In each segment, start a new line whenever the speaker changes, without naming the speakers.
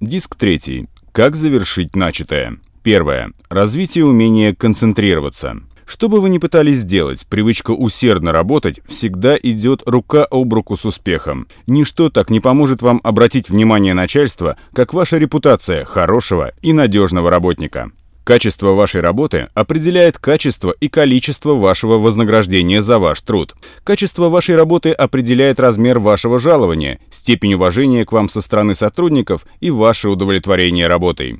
Диск третий. Как завершить начатое? Первое. Развитие умения концентрироваться. Что бы вы ни пытались сделать, привычка усердно работать всегда идет рука об руку с успехом. Ничто так не поможет вам обратить внимание начальства, как ваша репутация хорошего и надежного работника. Качество вашей работы определяет качество и количество вашего вознаграждения за ваш труд. Качество вашей работы определяет размер вашего жалования, степень уважения к вам со стороны сотрудников и ваше удовлетворение работой.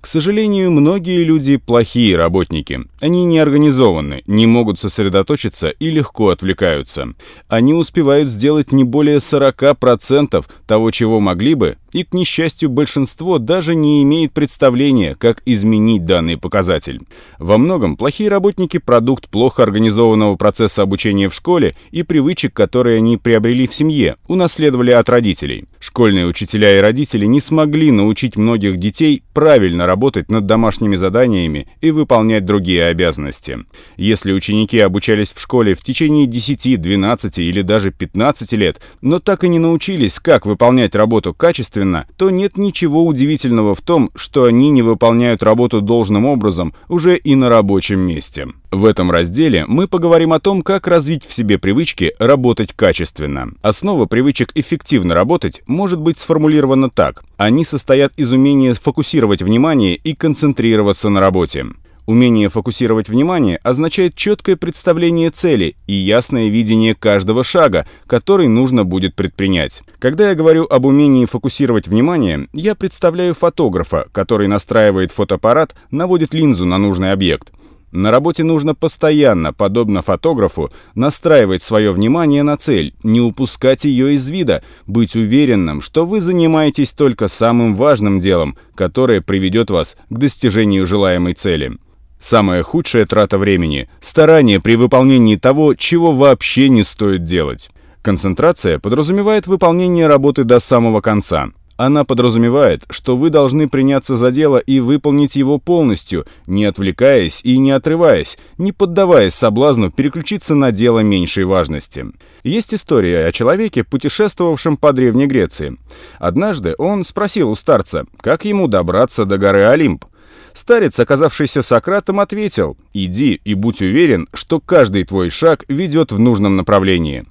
К сожалению, многие люди плохие работники. Они не организованы, не могут сосредоточиться и легко отвлекаются. Они успевают сделать не более 40% того, чего могли бы, и, к несчастью, большинство даже не имеет представления, как изменить данный показатель. Во многом плохие работники – продукт плохо организованного процесса обучения в школе и привычек, которые они приобрели в семье, унаследовали от родителей. Школьные учителя и родители не смогли научить многих детей правильно работать над домашними заданиями и выполнять другие обязанности. Если ученики обучались в школе в течение 10, 12 или даже 15 лет, но так и не научились, как выполнять работу качественно, то нет ничего удивительного в том, что они не выполняют работу должным образом уже и на рабочем месте. В этом разделе мы поговорим о том, как развить в себе привычки работать качественно. Основа привычек эффективно работать может быть сформулирована так. Они состоят из умения фокусировать внимание и концентрироваться на работе. Умение фокусировать внимание означает четкое представление цели и ясное видение каждого шага, который нужно будет предпринять. Когда я говорю об умении фокусировать внимание, я представляю фотографа, который настраивает фотоаппарат, наводит линзу на нужный объект. На работе нужно постоянно, подобно фотографу, настраивать свое внимание на цель, не упускать ее из вида, быть уверенным, что вы занимаетесь только самым важным делом, которое приведет вас к достижению желаемой цели. Самая худшая трата времени – старание при выполнении того, чего вообще не стоит делать. Концентрация подразумевает выполнение работы до самого конца. Она подразумевает, что вы должны приняться за дело и выполнить его полностью, не отвлекаясь и не отрываясь, не поддаваясь соблазну переключиться на дело меньшей важности. Есть история о человеке, путешествовавшем по Древней Греции. Однажды он спросил у старца, как ему добраться до горы Олимп. Старец, оказавшийся Сократом, ответил, «Иди и будь уверен, что каждый твой шаг ведет в нужном направлении».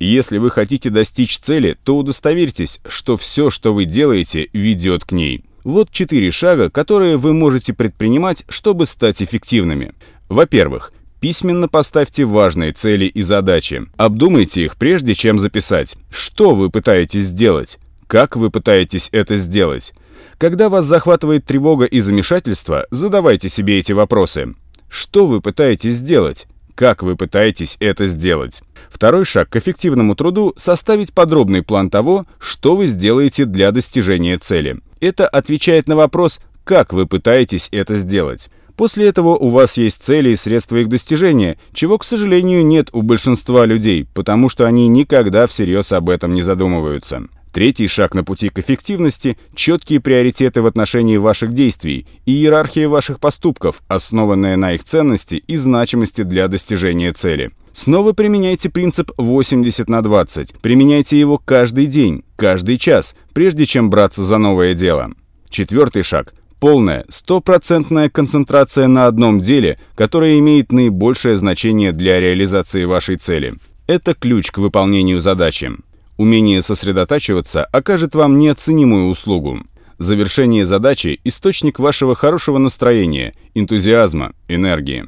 Если вы хотите достичь цели, то удостоверьтесь, что все, что вы делаете, ведет к ней. Вот четыре шага, которые вы можете предпринимать, чтобы стать эффективными. Во-первых, письменно поставьте важные цели и задачи. Обдумайте их, прежде чем записать. Что вы пытаетесь сделать? Как вы пытаетесь это сделать? Когда вас захватывает тревога и замешательство, задавайте себе эти вопросы. Что вы пытаетесь сделать? Как вы пытаетесь это сделать? Второй шаг к эффективному труду – составить подробный план того, что вы сделаете для достижения цели. Это отвечает на вопрос, как вы пытаетесь это сделать. После этого у вас есть цели и средства их достижения, чего, к сожалению, нет у большинства людей, потому что они никогда всерьез об этом не задумываются. Третий шаг на пути к эффективности – четкие приоритеты в отношении ваших действий и иерархия ваших поступков, основанная на их ценности и значимости для достижения цели. Снова применяйте принцип 80 на 20. Применяйте его каждый день, каждый час, прежде чем браться за новое дело. Четвертый шаг – полная, стопроцентная концентрация на одном деле, которое имеет наибольшее значение для реализации вашей цели. Это ключ к выполнению задачи. Умение сосредотачиваться окажет вам неоценимую услугу. Завершение задачи – источник вашего хорошего настроения, энтузиазма, энергии.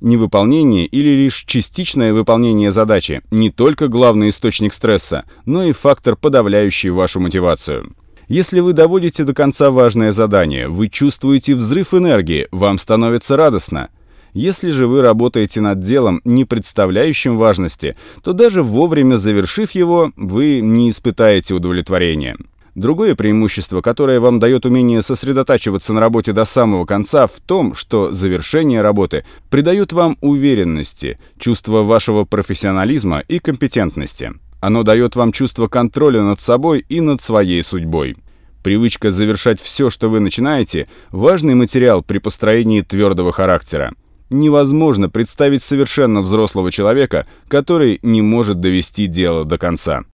Невыполнение или лишь частичное выполнение задачи – не только главный источник стресса, но и фактор, подавляющий вашу мотивацию. Если вы доводите до конца важное задание, вы чувствуете взрыв энергии, вам становится радостно – если же вы работаете над делом, не представляющим важности, то даже вовремя завершив его, вы не испытаете удовлетворения. Другое преимущество, которое вам дает умение сосредотачиваться на работе до самого конца, в том, что завершение работы придает вам уверенности, чувство вашего профессионализма и компетентности. Оно дает вам чувство контроля над собой и над своей судьбой. Привычка завершать все, что вы начинаете – важный материал при построении твердого характера. Невозможно представить совершенно взрослого человека, который не может довести дело до конца.